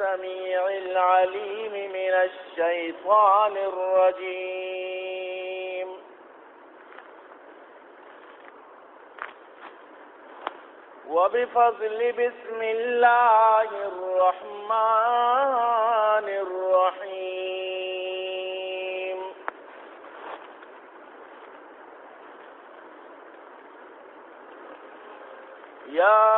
السميع العليم من الشيطان الرجيم. وبفضل بسم الله الرحمن الرحيم. يا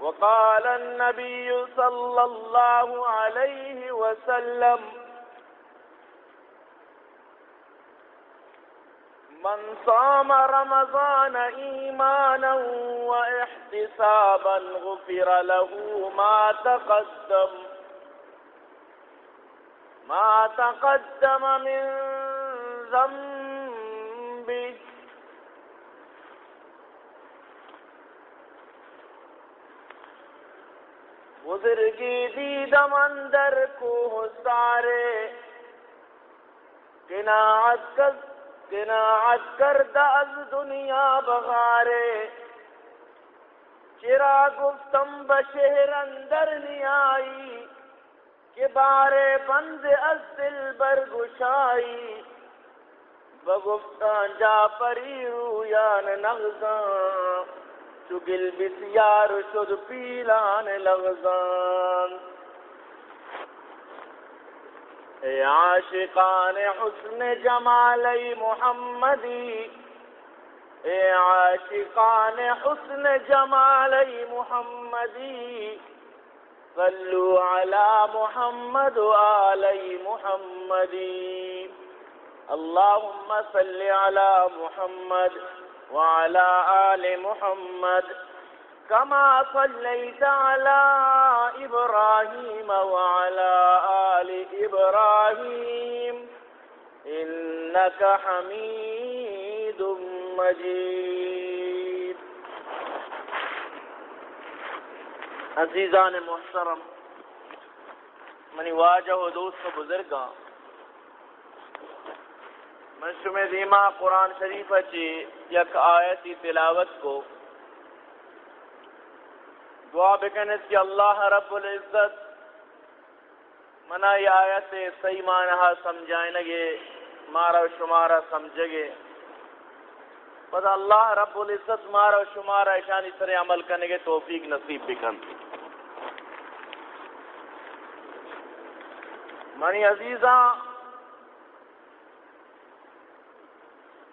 وقال النبي صلى الله عليه وسلم من صام رمضان إيمانا وإحتسابا غفر له ما تقدم ما تقدم من ذنبه بزرگی دیدم اندر کو سارے۔ قناعت کر قناعت کرد از دنیا بغارے۔ چرا گفتم بشہر اندر نیائی کہ بارے بند از دل برگشائی بگفتان جا پری رویان نغزان چگل بسیار شد پیلان لغزان۔ اے عاشقان حسن جمالی محمدی۔ اے عاشقان حسن جمالی محمدی۔ صلو علی محمد و آلی محمدی۔ اللهم صل على محمد۔ وعلى آل محمد كما صليت على إبراهيم وعلى آل إبراهيم إنك حميد مجيد. عزیزان محترم، منی واجہ و دوست و بزرگاں من شمی دیما قرآن شریف چی یک آیتی تلاوت کو۔ دعا بکنس کہ اللہ رب العزت منا یہ آیت صحیح معنی سمجھائیں گے مارا و شمارا سمجھے گے پتہ اللہ رب العزت مارا و شمارا اشانی سر عمل کرنے کے توفیق نصیب بکن۔ منی عزیزاں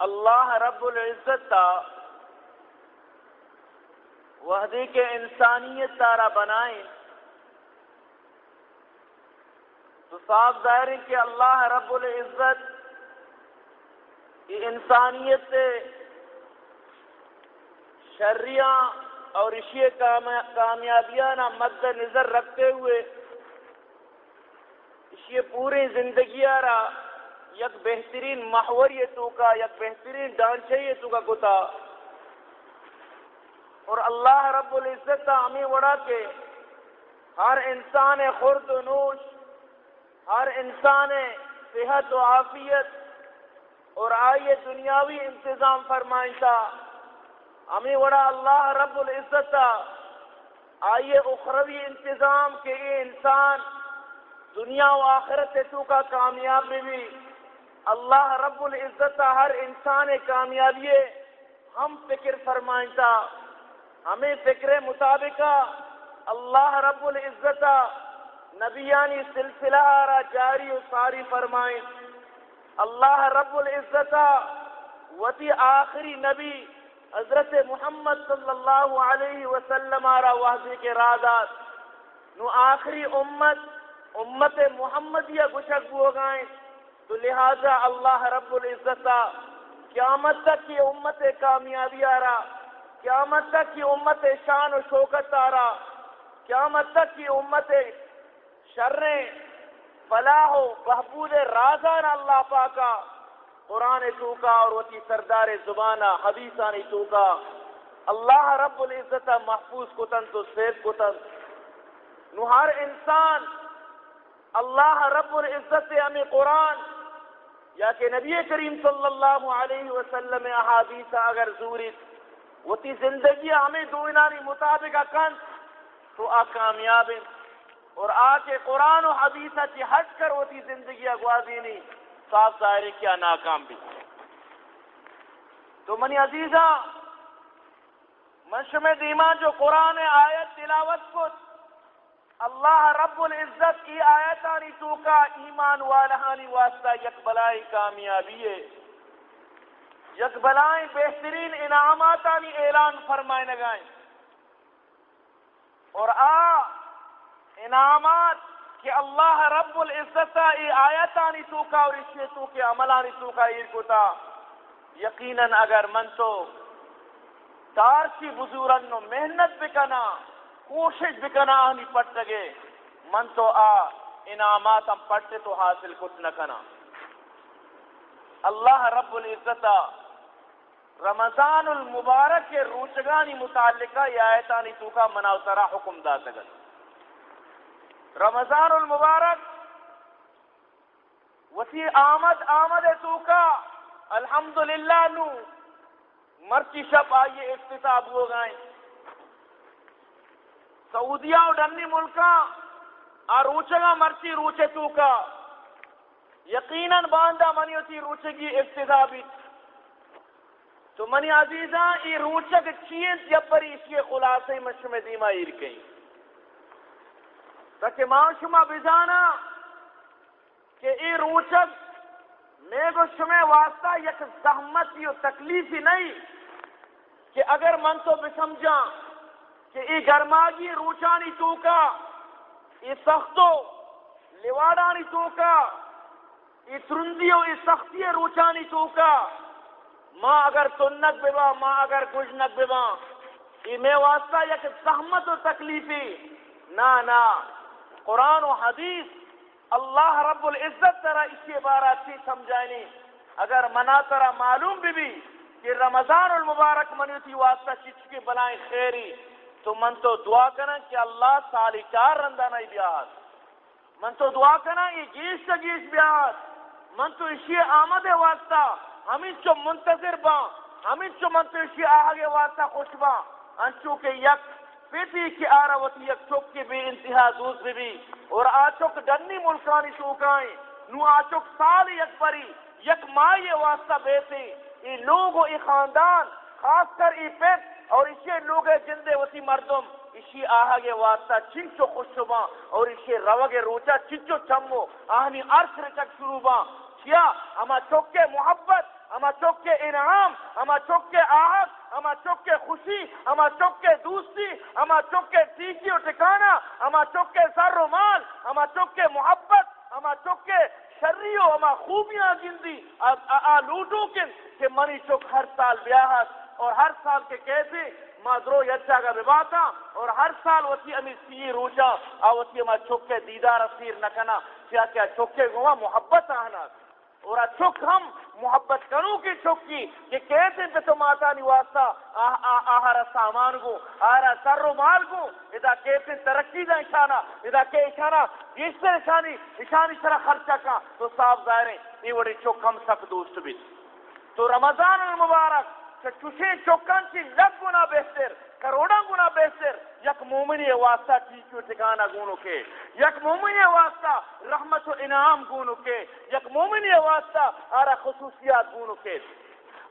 اللہ رب العزت تا وحدی کے انسانیت تارا بنائیں۔ تو صاف ظاہر ہے کہ اللہ رب العزت کی انسانیت سے شریاں اور اشیے کامیابیاں نہ مد نظر رکھتے ہوئے اشیے پوری زندگی آ یک بہترین محوریتوں کا، یک بہترین ڈانچیتوں کا گتا اور اللہ رب العزت ہمیں وڑا کے ہر انسان خرد و نوش، ہر انسان صحت و عافیت اور آئیے دنیاوی انتظام فرمائشہ۔ ہمیں وڑا اللہ رب العزت آئیے اخروی انتظام کے یہ انسان دنیا و آخرت تو کا کامیاب بھی۔ اللہ رب العزت ہر انسان کامیابی ہم فکر فرمائتا ہمیں فکر مطابق اللہ رب العزت نبیانی سلسلہ را جاری و ساری فرمائیں۔ اللہ رب العزت وتی آخری نبی حضرت محمد صلی اللہ علیہ وسلم آرا واضح کے رادات نو آخری امت امت محمد یا گشک بو گائیں تو لہذا اللہ رب العزت قیامت تک کی امت کامیابی آ رہا قیامت تک کی امت شان و شوکت آ رہا قیامت تک کی امت شریں فلاح و بہبود رازان اللہ پاکا، قرآن چوکا اور وتی سردار زبانہ، حدیثانی چوکا اللہ رب العزت محفوظ کتن تو سیب کتن۔ نو ہر انسان، اللہ رب العزت ہمیں قرآن یا کہ نبی کریم صلی اللہ علیہ وسلم احادیث اگر زورت وتی زندگی ہمیں دوینانی مطابق کن تو آ کامیاب اور آ کے قرآن و حدیثہ کی ہٹ کر ہوتی زندگی اگوازی نہیں صاف ظاہر کیا ناکام بھی تو منی عزیزہ منشم دیما جو قرآن آیت تلاوت کو اللہ رب العزت کی آیت آنی تو کا ایمان والہانی واسطہ یک بلائی کامیابی ہے۔ یک بلائی بہترین انعاماتانی اعلان فرمائے نگائیں۔ اور آ، انعامات کہ اللہ رب العزت ای آیتانی تو کا اور اس تو کے عملانی تو کا ایر کو تا یقیناً اگر من تو تارسی بزورن نو محنت بکنا کوشش بکنا آنی پٹ لگے من تو آ، انعامات ہم پڑھتے تو حاصل کچھ نہ کنا۔ اللہ رب العزت، رمضان المبارک کے روچگانی متعلقہ یہ آیتانی تو کا مناوترا حکم دا سکت رمضان المبارک وسی آمد آمد تو کا، الحمدللہ نو۔ مرچی شب آئیے افتتاب ہو گئے۔ سعودیہ اور ڈنی ملکا آ روچگا مرچی روچے تو کا یقیناً باندھا منی اسی روچے کی افتتابی تو منی عزیزاں ای روچک چیز جب پر اس کے خلاصے مشم دیما ایر کہیں تاکہ ماں شما بزانا کہ ای روچک میں گو شمع واسطہ یک زحمت و تکلیفی نہیں کہ اگر من تو بسمجھا کہ ای گرماگی روچانی توکا ای سختو لیوارانی توکا ای ترندیو ای سختی روچانی توکا ماں اگر سنت ببا ماں اگر گجنت ببا یہ میں واسطہ یک زحمت و تکلیفی۔ نا نا، قرآن و حدیث، اللہ رب العزت ترا اس کے بارے اچھی سمجھائنی اگر منا ترا معلوم بھی بھی کہ رمضان المبارک منیتی واسطہ چچ کے بلائیں خیری۔ تو من تو دعا کرنا کہ اللہ سالی چار رندہ نہیں بیاد۔ من تو دعا کرنا یہ گیش تا گیش بیاد۔ من تو اسی آمد واسطہ ہمیں چو منتظر با ہمیں چو منتظر آگے واسطہ خوش با انچو کے یک پیتی کی آراوتی یک چوک کی بے انتہا دوز بھی اور آچوک ڈنی ملکانی چوکائیں نو آچوک سال یک پری یک مائی واسطہ بیتے ای لوگ و ای خاندان خاص کر ای پیت اور اسی لوگ جندے وتی مردم، اسی آہا آہاگے واسطہ چنچو خوش شبا اور اسی روگے روچا چنچو چمو، آہنی عرش رچک شروع با۔ کیا؟ اما چوکے محبت، اما چوکے انعام، اما چوکے آہد اما چوکے خوشی، اما چوکے دوستی، اما چوکے ٹیکی و ٹکانا اما چوکے سر و مال، اما چوکے محبت، اما چوکے شریو اما خوبیاں گندی۔ آ لوٹو کن کہ منی چوک ہر سال بیاہت اور ہر سال کے کیسے مادرو یچا کا بباتا اور ہر سال وسی امی سی روچا اور وسی اما چوکے دیدار اسیر نکنا کیا کیا چوکے گوا محبت آنا اور چک ہم محبت کروں کی چکی کہ کیسے پہ تو ماتا نواسا آہارا سامان کو آہارا سر و مال کو ادا کیسے ترقی دا اشانہ ادا کے اشانہ جس سے اشانی اشانی سرا خرچہ کا۔ تو صاف ظاہر ہے، یہ بڑی چک ہم سک دوست بھی۔ تو رمضان المبارک اچھا، کہ چوشے چوکان چی لگ گنا بہتر کروڑا گنا بہتر۔ یک مومنی واسطہ چیچو ٹھکانا گونو کے، یک مومنی واسطہ رحمت و انعام گونو کے، یک مومنی واسطہ آرہ خصوصیات گونو کے۔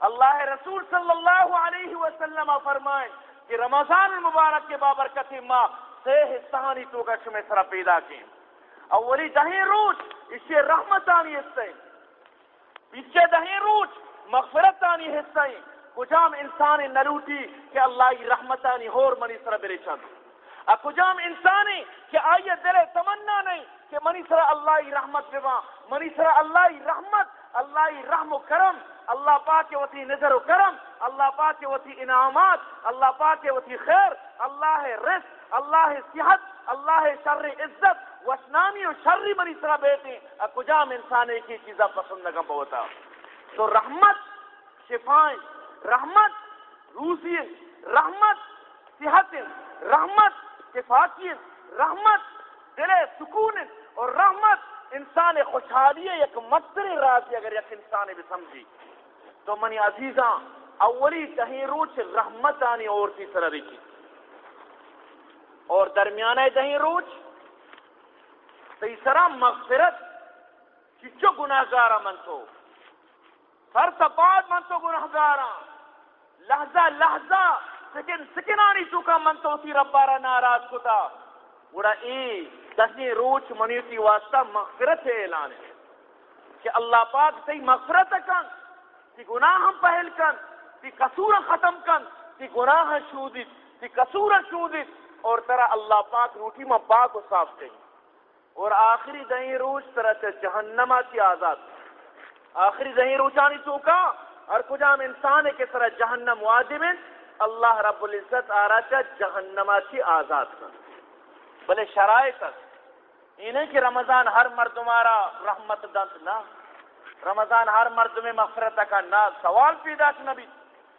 اللہ رسول صلی اللہ علیہ وسلم فرمائیں کہ رمضان المبارک کے بابرکت ماں سے حصہانی تو کا شمی سرا پیدا کی اولی دہیں روز اسے رحمتانی اس سے پیچھے دہیں روچ مغفرت آنی حصہ کجام انسان نلوٹی کہ اللہ رحمتانی ہور منی سر برے چند کجام انسانی کہ آئیے دل تمنا نہیں کہ منی سر اللہ رحمت بما منی سر اللہ رحمت، اللہ رحم و کرم، اللہ پاک وتی نظر و کرم، اللہ پاک وتی انعامات، اللہ پاک وتی خیر، اللہ رزق، اللہ صحت، اللہ شر عزت وسنانی و شر منی سر بیٹے کجام انسان ایک ہی چیزا پسند نگم بہتا تو رحمت شفائیں رحمت روسی رحمت، صحت، رحمت کفاقیت رحمت، دل سکون اور رحمت۔ انسان خوشحالی ایک مستر راضی اگر یک انسان بھی سمجھی تو منی عزیزاں، اولی دہیں روچ رحمت آنی اور تیسرا رکھی اور درمیانہ دہیں روچ تیسرا مغفرت چچو گناہ گارا من تو۔ ہر سپاد من تو گناہ گارا لحظہ لحظہ! سکن سکنانی چوکا من تو سی ربارا ناراض کتا۔ وڑا ای دسنی روچ منیتی واسطہ مغفرت اعلان ہے۔ کہ اللہ پاک تی مغفرت کن تی گناہ ہم پہل کن تی قصور ختم کن تی گناہ شودت تی قصور شودت اور ترا اللہ پاک روٹی میں پاک و صاف کہیں اور آخری دہیں روچ طرح سے جہنمہ کی آزاد۔ آخری دہیں روچانی چوکا اور کجام انسان ہے طرح جہنم واجب ہے اللہ رب العزت آ رہا جہنما کی آزاد کر۔ بلے شرائط انہیں کہ رمضان ہر مرد مارا رحمت دنت نہ۔ رمضان ہر مرد میں مغفرت کا نہ۔ سوال پیدا نبی۔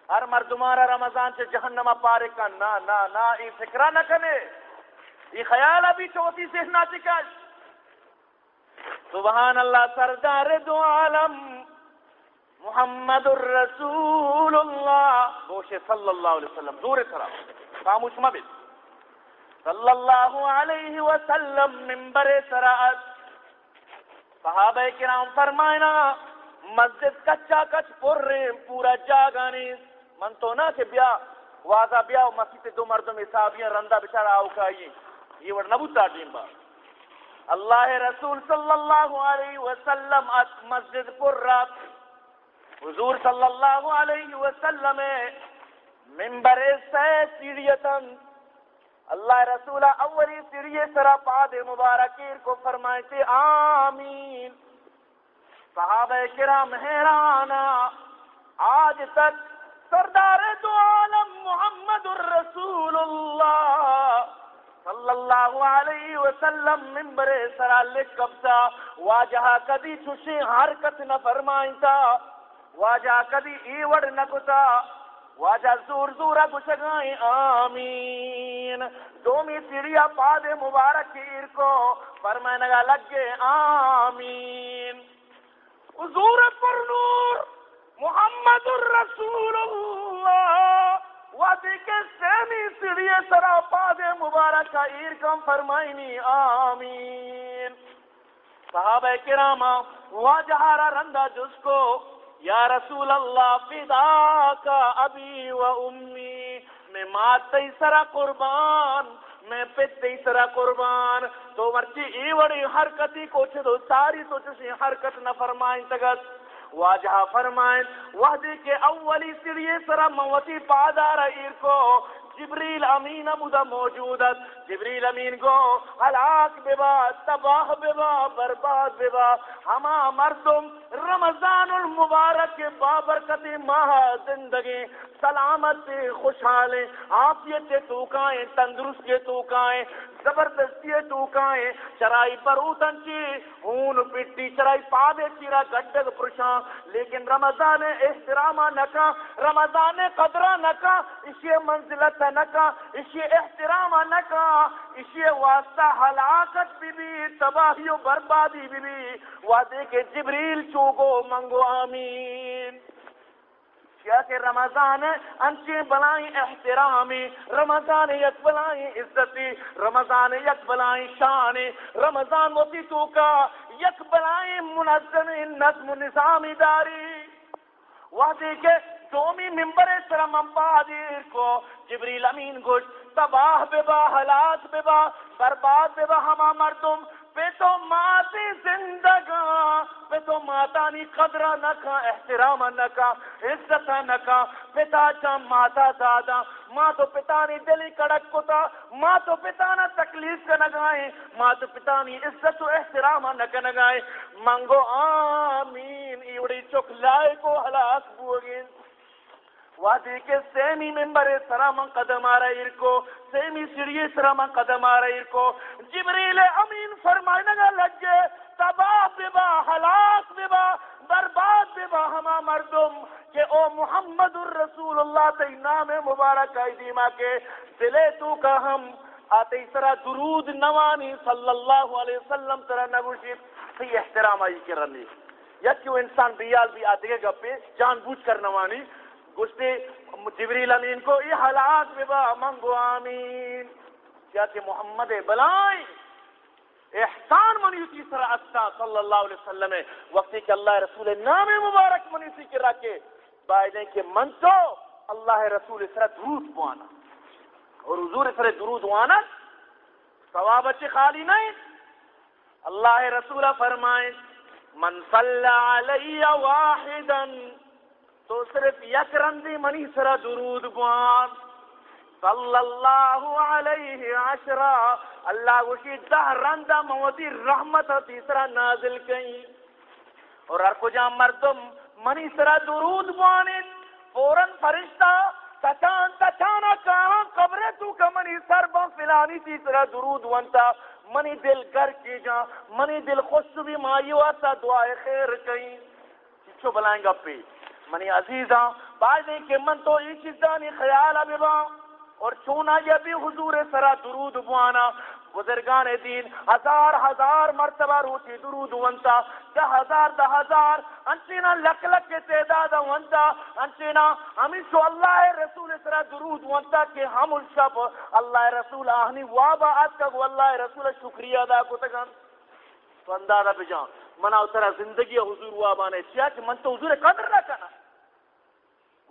ہر مرد مارا رمضان سے جہنما پارے کا نہ نہ نہ۔ یہ فکرہ نہ کرے۔ یہ خیال ابھی چوتھی سے نہ چکش سبحان اللہ، سردار دو عالم۔ محمد الرسول اللہ گوشے صلی اللہ علیہ وسلم دور سلام خاموش مبت صلی اللہ علیہ وسلم ممبر سرات صحابہ کرام فرمائنا مسجد کچا کچ پر رہے پورا جاگانی من تو نہ کہ بیا واضح بیا مسجد دو مردم حسابیاں رندہ بچارا آؤ کھائیے یہ وڑ نبوتا ٹیم با اللہ رسول صلی اللہ علیہ وسلم مسجد پر رات حضور صلی اللہ علیہ وسلم ممبر سے سیڑیتن اللہ رسول اولی سیڑی سرا پاد مبارکیر کو فرمائے آمین۔ صحابہ کرام حیرانا آج تک سردار دو عالم محمد الرسول اللہ صلی اللہ علیہ وسلم ممبر سرا لکھ کبتا واجہ کدی چھوشی حرکت نہ فرمائیں تا واجہ کدی ایوڑ نکتا واجہ زور زورا گشگائیں آمین۔ دومی سیڑیا پاد مبارک ایر کو فرمائے گا لگے، آمین۔ حضور پر نور، محمد الرسول اللہ۔ وادی کے سیمی سیڑیے سرا پاد مبارک ایر کم فرمائنی، آمین۔ صحابہ کرامہ واجہارا رندہ جس کو یا رسول اللہ فدا کا ابی و امی، میں مات تیسرا قربان، میں پت تیسرا قربان۔ تو مرچی ای وڑی حرکتی کو چھدو ساری تو چسی حرکت نہ فرمائیں تگت واجہ فرمائیں، وحدی کے اولی سریے سرا موتی پادار ایر کو۔ جبریل امین بودا موجودت جبریل امین کو ہلاک ببا، تباہ ببا، برباد ببا۔ ہما مردم رمضان المبارک کے بابرکت ماہ زندگی، سلامت خوشحال عافیت توکائیں تندرست توکائیں زبردستی توکائیں چرائی پر اوتن چی، اون پٹی، چرائی پادے چیرا گڈگ پرشاں۔ لیکن رمضان احترامہ نکا، رمضان قدرہ نکا، اسی منزلت نکا، اسی احترامہ نکا۔ اسی واسطہ ہلاکت بھی بھی تباہی و بربادی بھی بھی وعدے کے جبریل چوکو منگو، آمین۔ کیا کہ رمضان انچے بلائیں احترامی، رمضان یک بلائیں عزتی، رمضان یک بلائیں شان۔ رمضان موتی تو کا یک بلائیں منظم نظم و نظامی داری۔ وعدے کے دومی ممبر سرم امبادیر کو، جبریل امین گوش تباہ ببا حالات ببا برباد ببا ہما مردم پہ تو ماتی زندگاں پہ تو ماتانی قدرہ نکا احترام نکا عزت نکا پتا چا ماتا دادا، ماں تو پتانی دلی کڑک کتا، ماں تو پتانا تکلیف کا نگائیں ماں تو پتانی عزت و احترام نکا نگائیں منگو آمین، ایوڑی چک لائے کو حلاک بوگین وادی کے سیمی ممبر سرام قدم آ رہا کو سیمی سیڑھی سرام قدم آ رہا کو جبریل امین فرمائنے گا لگ تباہ ببا ہلاک ببا برباد ببا ہما مردم کہ او محمد الرسول اللہ تی نام مبارک ایدیما کے۔ دلے تو کا ہم آتے سرا درود نوانی صلی اللہ علیہ وسلم سرا نگوشی سی احترام آئی کرنی یا کیوں انسان بیال بھی آتے گا پہ جان بوجھ کر نوانی۔ گشتے جبریل امین کو یہ حالات ببا منگو آمین۔ کیا کہ محمد بلائیں۔ احسان منیتی سر اتا صلی اللہ علیہ وسلم۔ وقتی کہ اللہ رسول نام مبارک منیتی کی رکھے۔ بائدیں کہ من تو اللہ رسول سر درود بوانا۔ اور حضور سر درود بوانا ثواب اچھے خالی نہیں۔ اللہ رسول فرمائیں۔ من صلی علی واحدا تو صرف یک رندی منی سرا درود بوان صلی اللہ علیہ عشرہ اللہ وشی دہ رندہ موتی رحمت تیسرا نازل کئی اور ہر کجا مردم منی سرا درود بوانید فوراں فرشتہ تچان تچانا کہاں قبرے تو کا منی سر بان فلانی تیسرا درود وانتا منی دل گر کی جا، منی دل خوش بھی مائی واسا دعائے خیر کئی چو بلائیں گا پیچ منی عزیزاں بعضی کہ من تو یہ چیزانی خیال ابھی با اور چونا یہ بھی حضور سرا درود بوانا، بزرگان دین، ہزار ہزار مرتبہ روچی درود ونتا دہ ہزار دہ ہزار انچینا لک لک کے تعداد ونتا انچینا ہمیں سو اللہ رسول سرا درود ونتا کہ ہم الشب، اللہ رسول آہنی وابا آج تک اللہ رسول شکریہ ادا کو تکن تو اندازہ بجان منا اترا زندگی حضور وابانے چیا کہ من تو حضور قدر نہ کنا۔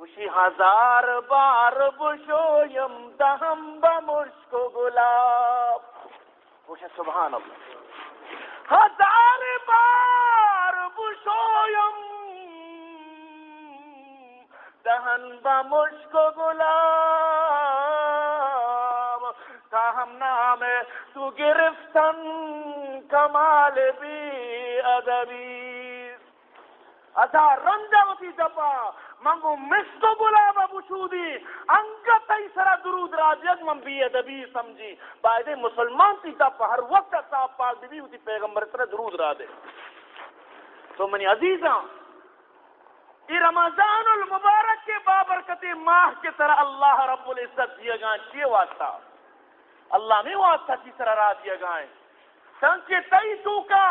وشی ہزار بار بشویم دہم بمشک گلاب۔ وشی سبحان اللہ۔ ہزار بار بشویم دہن بمشک گلاب۔ تاہم نام تو گرفتن کمال بی ادبی۔ ہزار رنجا ہوتی دبا منگو مستو گلاب ابو شودی انگا تئی سرا درود راجیت من بی ادبی سمجھی۔ بائدے مسلمان تی تا ہر وقت صاحب پاک بی بی ہوتی پیغمبر سرا درود را دے۔ تو منی عزیزاں یہ رمضان المبارک کے بابرکت ماہ کے طرح اللہ رب العزت دیا گائیں چیئے واسطہ؟ اللہ میں واسطہ کی طرح را دیا گائیں تنکہ تئی تو کا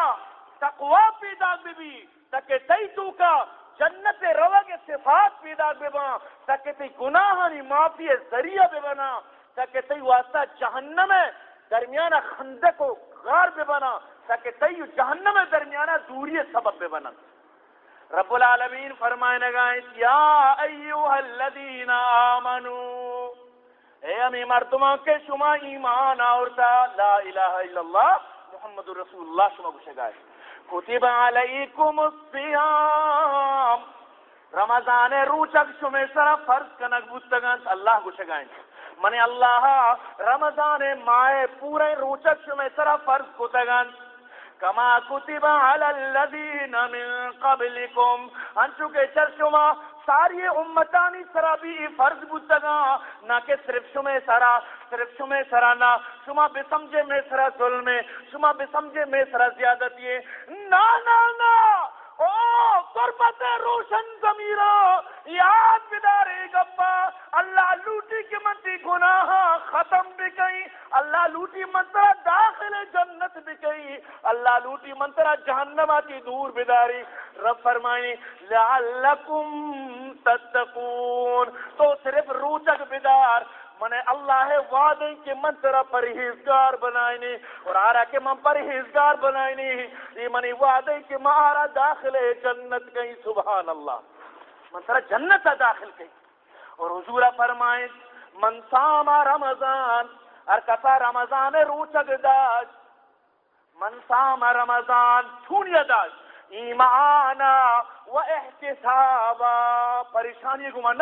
تقوی پیدا بی بی تاکہ تئی تو کا جنت روا کے صفات پیدا ببا تاکہ تی گناہانی معافی ذریعہ ببنا تاکہ تی واسطہ جہنم ہے درمیانہ خندق و غار ببنا تاکہ تی جہنم ہے درمیانہ دوری سبب ببنا رب العالمین فرمائے گا یا ایوہ الذین آمنو، اے امی مردمان کے شما ایمان آورتا لا الہ الا اللہ، محمد رسول اللہ، شما گوشے گائے۔ کتب علیکم الصیام رمضان روچک شمی سر فرض کنک بودتگن اللہ کو شگائیں۔ منی اللہ رمضان مائے پورے روچک شمی سر فرض کتگن کما کتب علی الذین من قبلکم انچو کے چرشما ساری امتانی سرا بھی فرض بودگا نہ کہ صرف شما سرا، صرف شما سرا نہ۔ شما بے سمجھے میں سرا ظلم شما بے سمجھے میں سرا زیادتی نا نا نا او قربت روشن زمیرہ یاد بدارے گپا اللہ لوٹی کی منتی گناہ ختم بھی کئی اللہ لوٹی منترہ داخل جنت بھی کئی اللہ لوٹی منترہ جہنم آتی دور بداری۔ رب فرمائنی لعلکم تتقون۔ تو صرف روچک بدار من اللہ وعدے کے من ترا پرہیزگار بنائنی اور آرہ کے من پرہیزگار بنائنی یہ منی وعدے کے مہارا داخل جنت کہیں سبحان اللہ۔ من ترا جنت داخل کہیں اور حضورہ فرمائیں من ساما رمضان اور کسا رمضان روچک داشت من سام رمضان چونی داشت ایمانا و احتسابا۔ پریشانی گما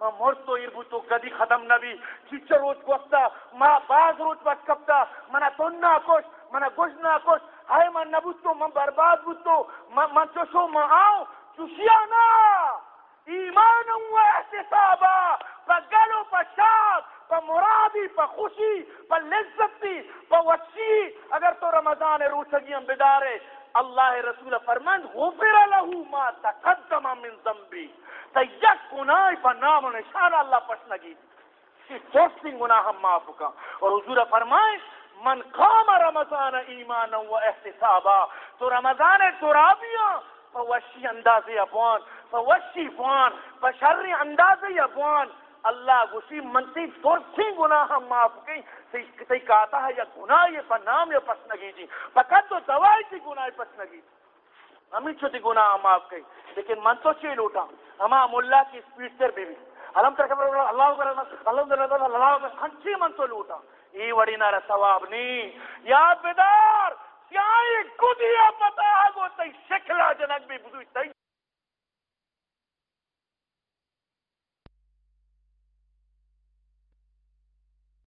نا تو ایر بوتو، کدی ختم نبی۔ چیچا روز گوستا ما باز روز بس کبتا منا تن نا کش، منا گوش نا کش۔ ہائے من نبوتو من برباد بوتو من چوشو من ایمان و احتسابا پا گلو پا شاد، پا مرادی، پا خوشی، پا لذتی، پا وچی اگر تو رمضان روچگی ہم بدارے، اللہ رسول فرمند غفر له ما تقدم من ذنبی۔ تا یک گناہ پا نام و نشان اللہ پس نگی چوستی گناہ ہم معاف کا اور حضور فرمائے من قام رمضان ایمانا و احتسابا تو رمضان ترابیاں فوشی اندازی ابوان فوشی فوان فشر اندازی ابوان اللہ گسی منتی فرسی گناہ ہم معاف کی تی کہتا ہے یا گناہ یہ پر نام یا پس نگی جی فقط تو دوائی تھی گناہ پس نگی جی ہمیں چھوٹی گناہ معاف کی لیکن من تو چی لوٹا ہما ملا کی سپیڈ سے بھی علم تر کبر اللہ اکبر اللہ اکبر اللہ اکبر ہنچی من تو لوٹا۔ ای وڑی نہ ثواب نہیں یاد بیدار کیا یہ گدیا پتا ہے وہ تی شکلا جنگ بھی بدوی تی